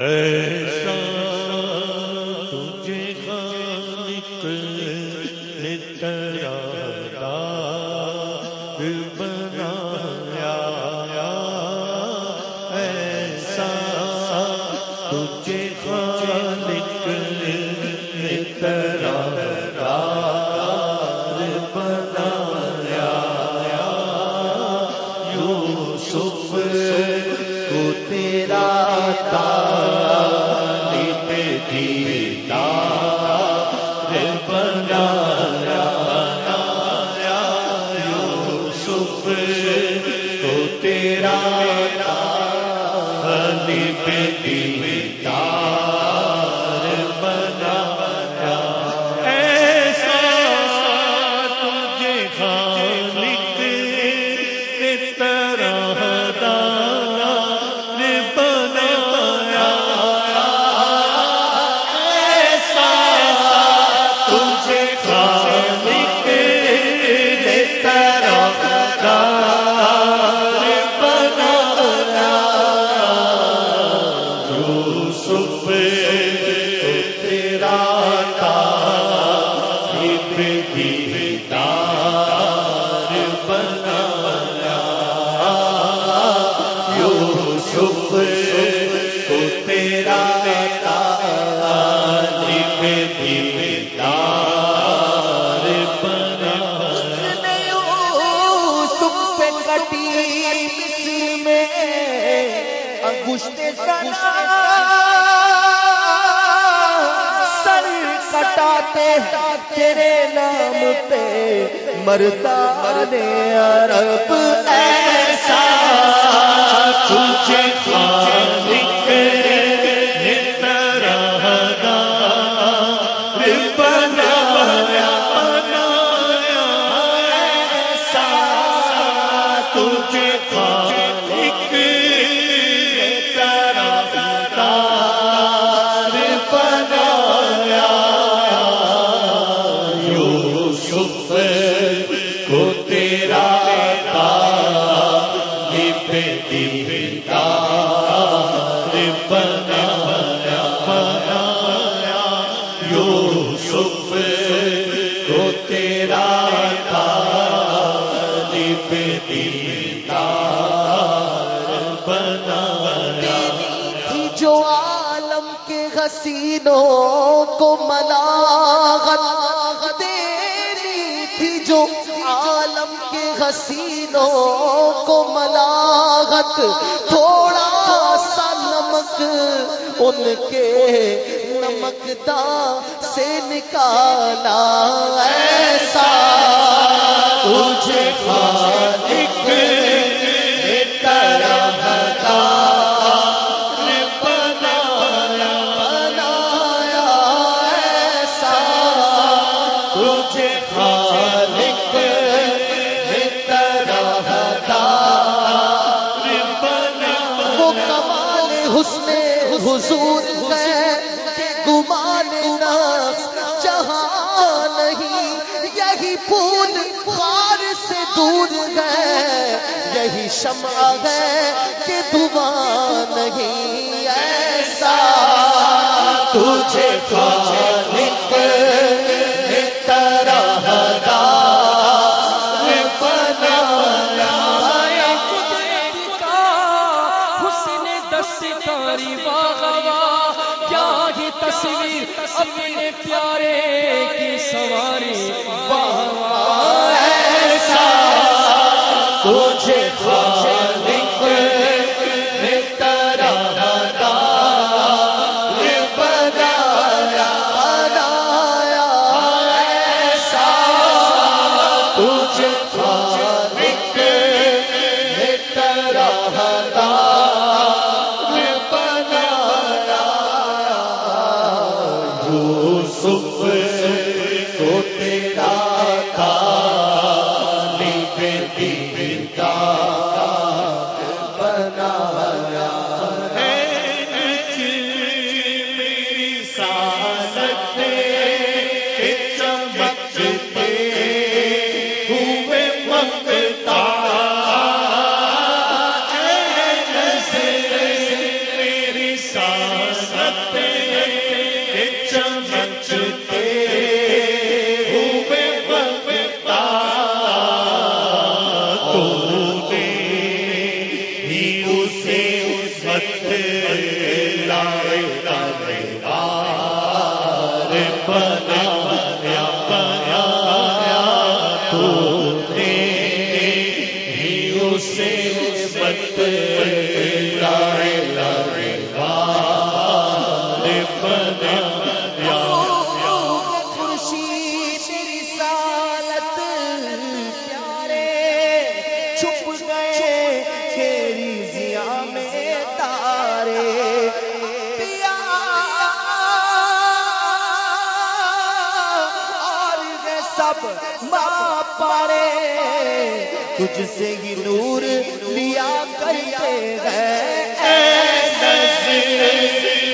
ایسا مرتا عرب اے تھوڑا سا نمک ان کے نمکتا سے نکالا۔ ایسا تجھے خالق حسن حضور گماننا جہاں نہیں، یہی پھول خار سے دور ہے، یہی شمع ہے کہ دعا نہیں، ایسا تجھے کھانے تجھ سے ہی نور لیا کرتے ہیں۔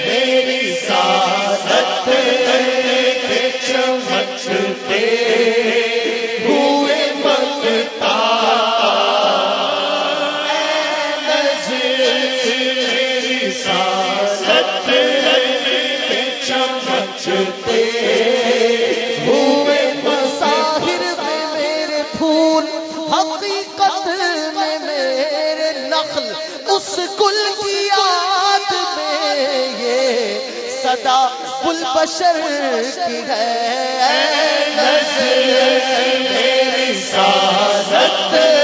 میری سعادت بشر کی ہے۔ میری سادت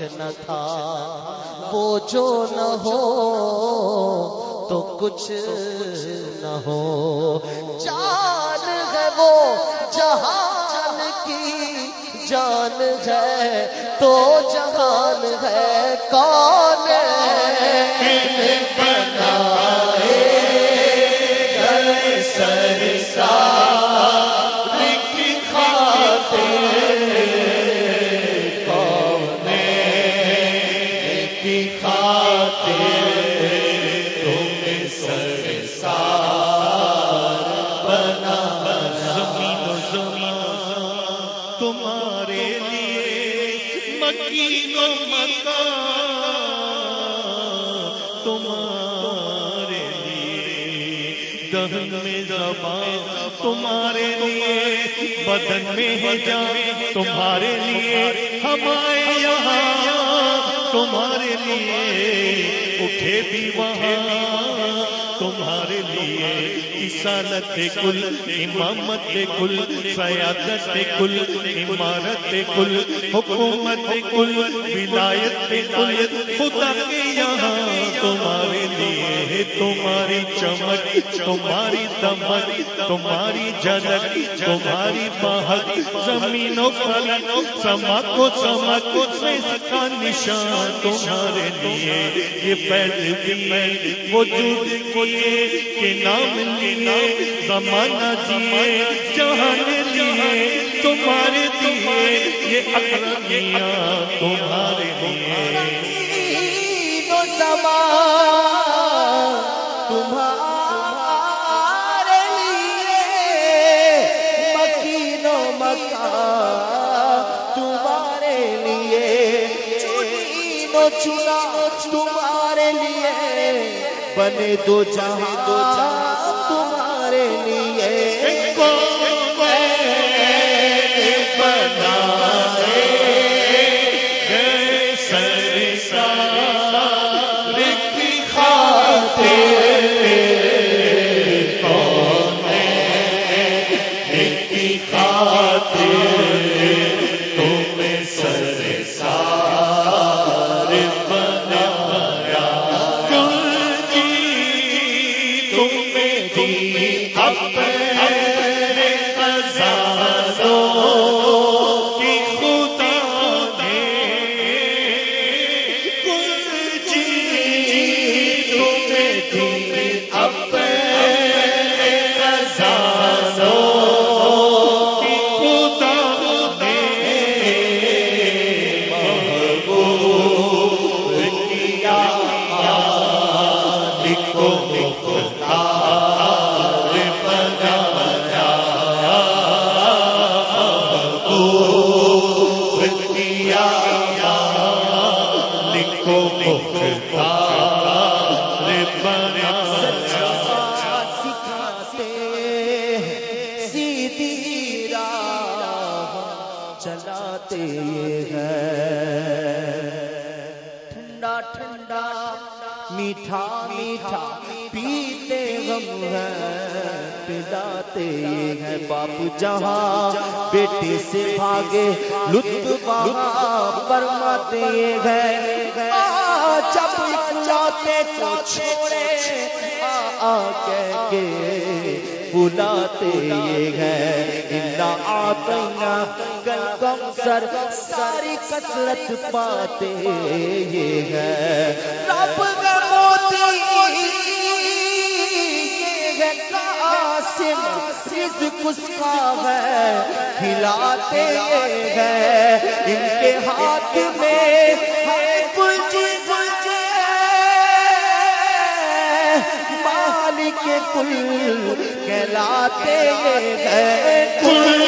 تو نہ تھا۔ وہ جو نہ ہو تو کچھ نہ ہو۔ جان ہے وہ جہان کی جان ہے، تو جہان ہے کون بدن میں ہے جان تمہارے لیے ہمارے یہاں۔ تمہارے لیے اٹھے بھی وہاں۔ تمہارے لیے، رسالت کل، امامت کل، سیادت کل، عمارت کل، حکومت کل، ولایت کل، خدا کے یہاں تمہارے لیے تمہاری چمک، تمہاری دمک، تمہاری جھلک، تمہاری مہک زمین و فلک سما کو سمک میں کا نشان تمہارے لیے یہ پہلے بھی وجود کیے کہ نام لیے زمانہ دیے جہان لیے تمہارے دیے یہ اکرمیاں تمہارے لیے۔ تینوں زمان تمہارے لیے، مکین مکان تمہارے چنا تمہارے لیے۔ بنے دو جہاں دو جہاں تمہارے لیے جہاں بیٹے سے بھاگے لطف وہاں فرماتے ہیں۔ جب اکلاتے کو چھوڑے۔ آ کہہ کے بلاتے ہیں۔ انا آتینا کل کم سر ساری کثرت پاتے یہ ہے رب کا موتی قاسم رزق اس کا ہے کھلاتے ہیں۔ ان کے ہاتھ میں ہے کچھ مالک کل کہلاتے ہیں۔ کل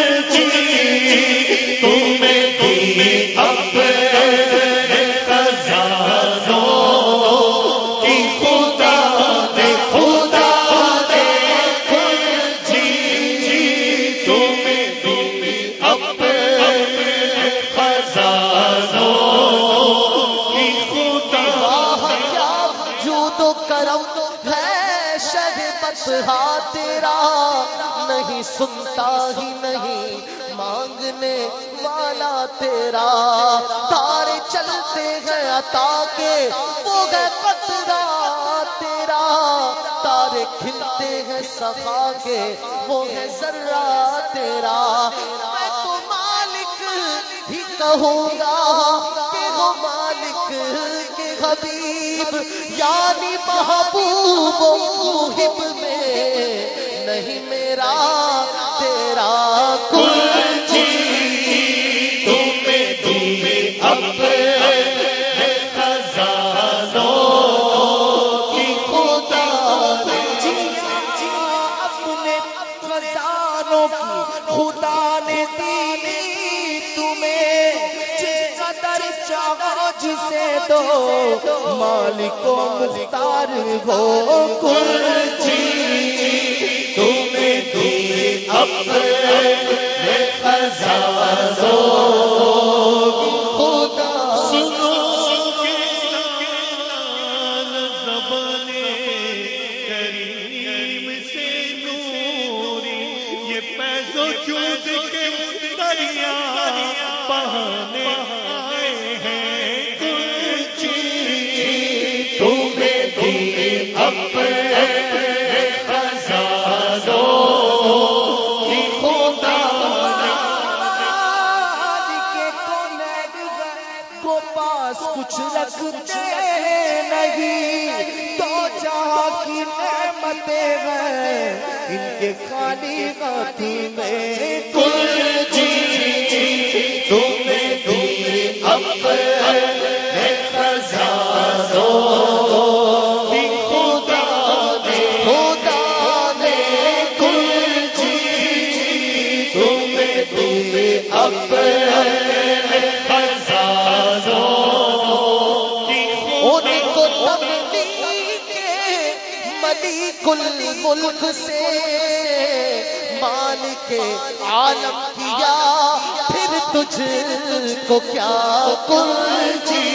سنتا ہی نہیں، مانگنے والا تیرا۔ تارے چلتے ہیں عطا کے، وہ ہے قطرہ تیرا۔ تارے کھلتے ہیں صفا کے، وہ ہے ذرہ تیرا۔ میں تو مالک ہی کہوں گا کہ وہ مالک کے حبیب یعنی محبوب محب میں۔ نہیں میرا، تیرا کل جی۔ چیز تمہیں اپنے خدا نے اپنے تمہیں قدر چاہو، جسے دو مالک و مختار ہو، کل کل چیز دی سنتے نہیں تو جہاں کی نعمتیں ہیں ان کے خالی ہاتھ میں۔ کل جی ملک سے مالک عالم کیا پھر تجھ کو کیا کنجی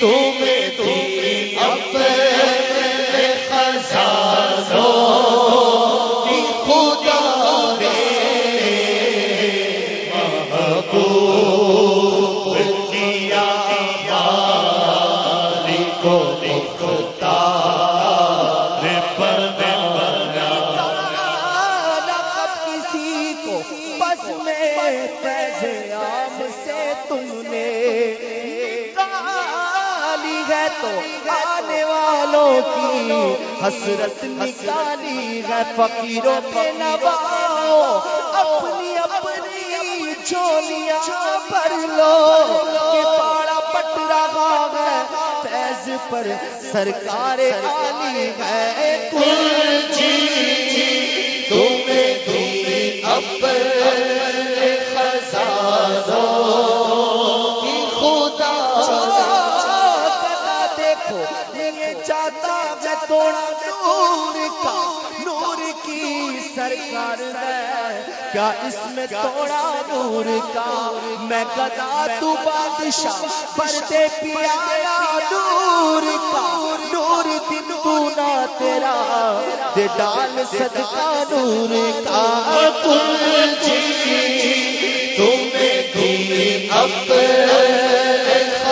تمہیں تھی اپنے خزانوں تم نے نکالی ہے تو آنے والوں کی حسرت نکالی ہے فقیروں کے نواؤ اپنی اپنی چولیاں بھر لو کہ پاڑا پٹ رہا ہے۔ فیض پر سرکار عالی ہے۔ کل جی تمہیں تھی اپنے خزانوں کی ہے۔ کیا اس میں توڑا نور کا؟ میں گدا تو بادشاہ، پردے پیا نور کا۔ نور دن تو نہ تیرا، دے ڈال صدقہ نور کا۔ کل جی تمہیں تھی اپنے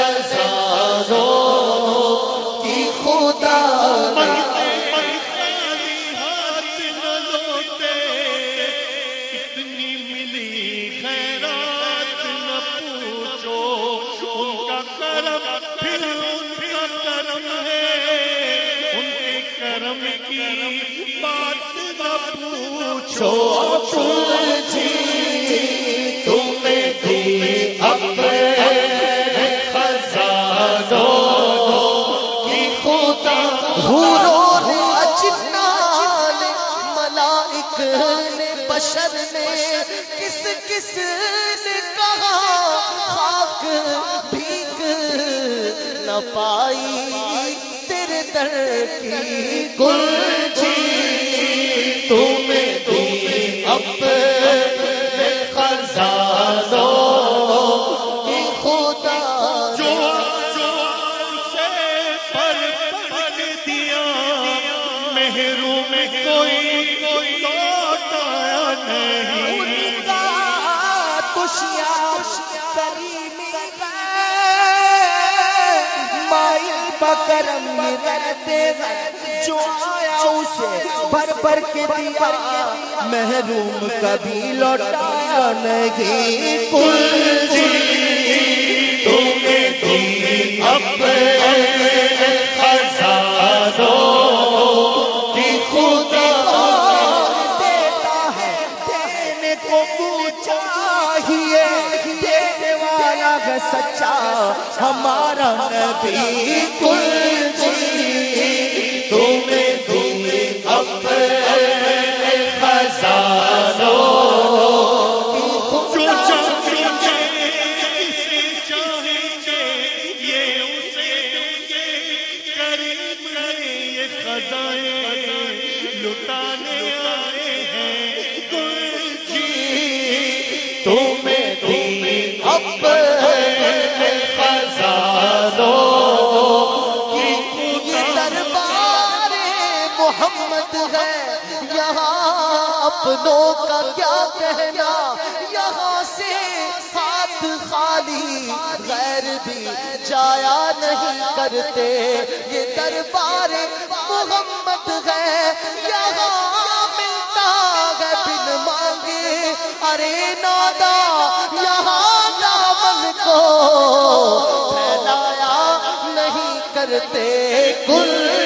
پائی تیرے در کی گل کرم رہتے جو آیا اسے بھر بھر کے دیا۔ محروم کبھی لوٹایا نہیں۔ کل جی تمہیں اپنے خزانوں کی خدا دیتا ہے دینے کو چاہیے دینے والا ہے سچا ہمارا نبی۔ کل اپنوں کا کیا کہنا؟ یہاں سے ہاتھ خالی، غیر بھی جایا نہیں کرتے۔ یہ دربار محمد ہے، یہاں ملتا ہے بن مانگے۔ ارے نادا، یہاں دامن کو پھیلایا نہیں کرتے۔ کل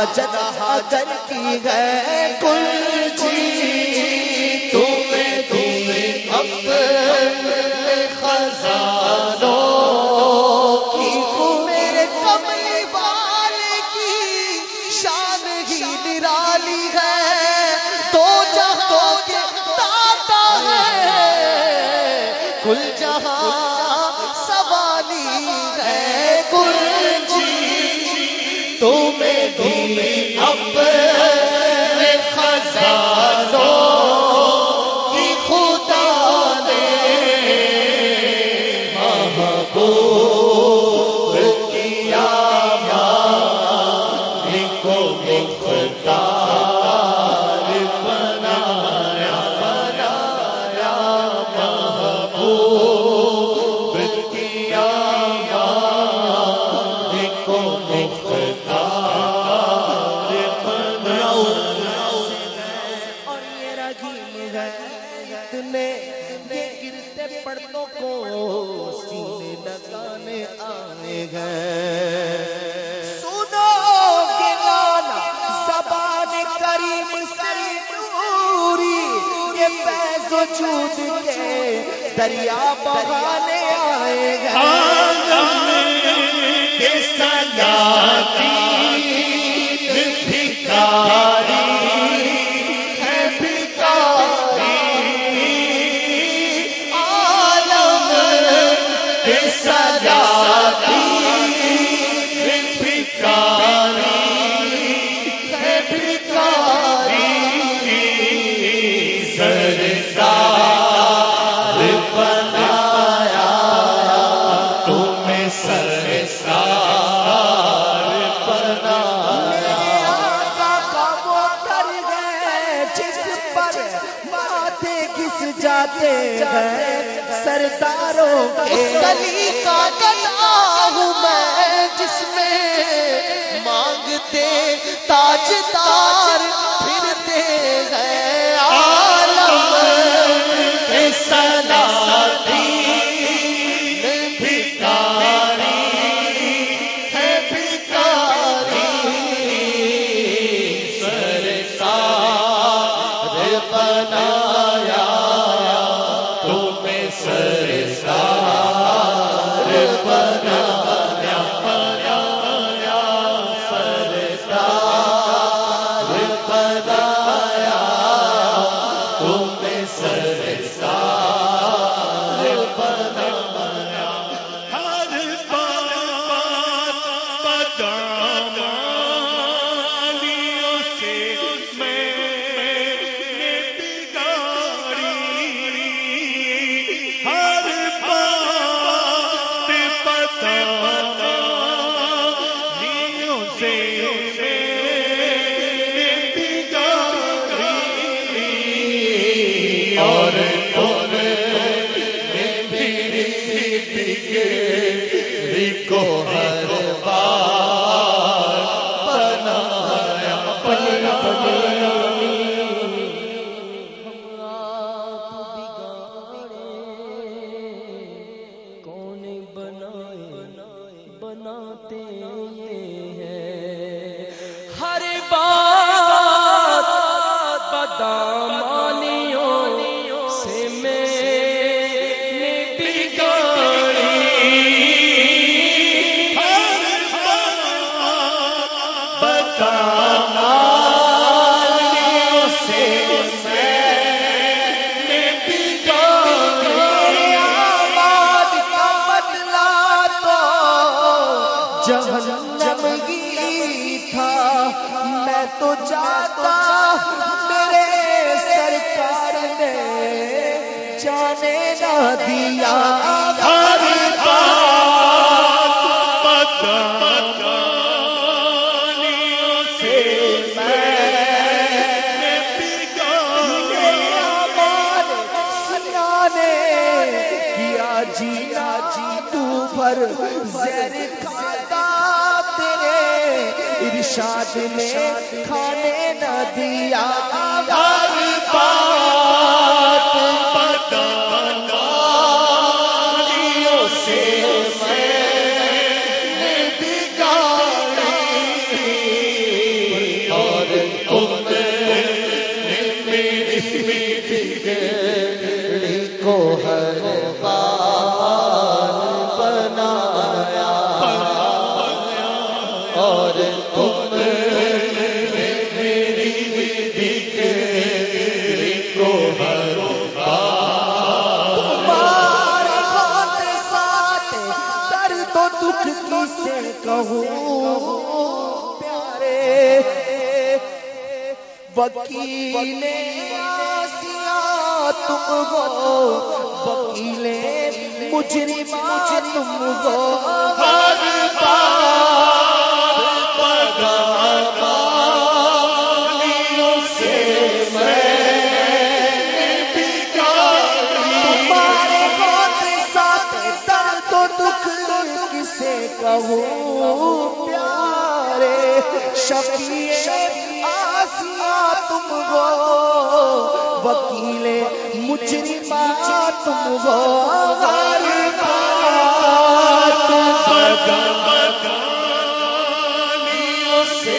حاجت حاجت کی ہے۔ کل جی تمہیں دریا بہانے آئے گا علی کا ارشاد نے کھانے نہ دیا میری وکیل آسیا تم ہو۔ وکیل مجرم تم ہو ہر بات پیارے شفیع تم ہو وکیل مجرما تم ہو سے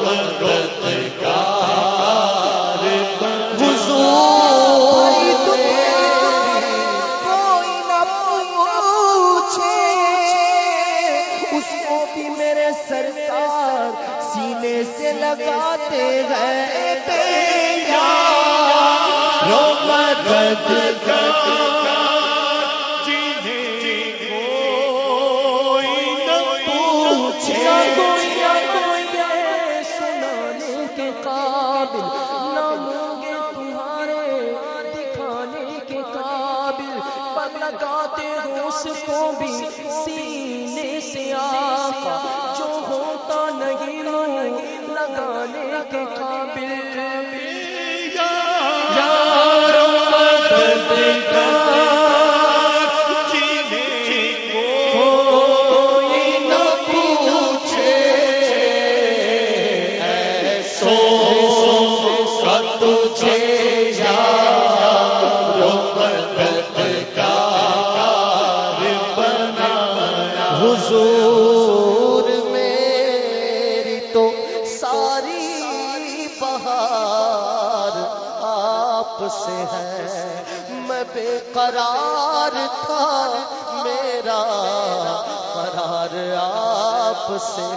سے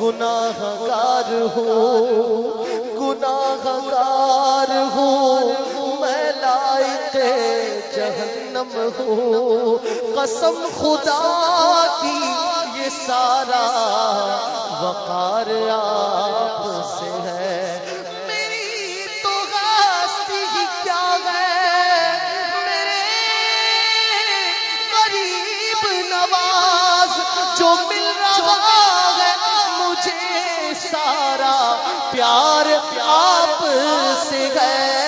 گناہ گار ہوں گناہ گار ہوں۔ میں لائق جہنم ہوں۔ قسم خدا کی یہ سارا وقار آپ سے ہے۔ پیار آپ سے ہے۔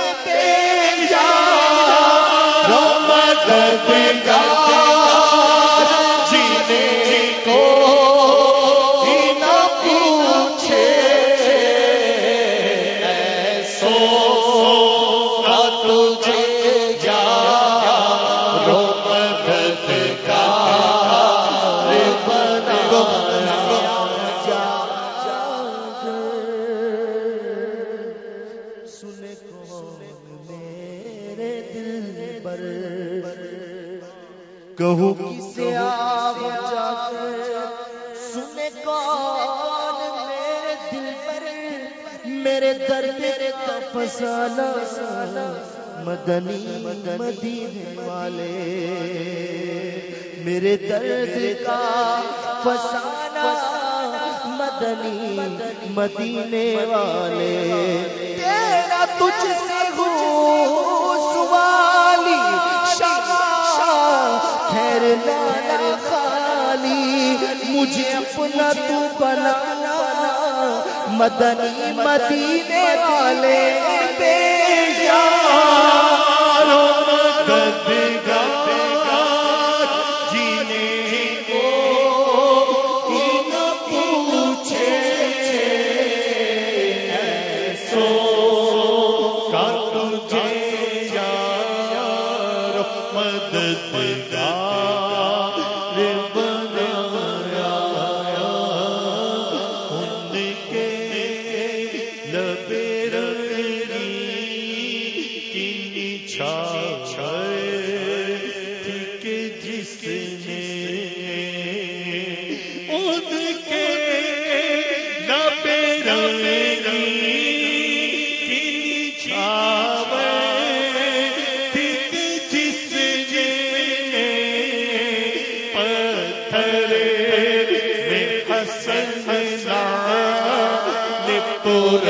رحمت کا سالا مدنی مدینے والے، میرے درد کا فسانا مدنی مدینے والے، تیرا تجھ سے ہو سوالی شاہ لانا خالی، مجھے اپنا تو بنانا، مدنی مدینے والے۔ کر سن پور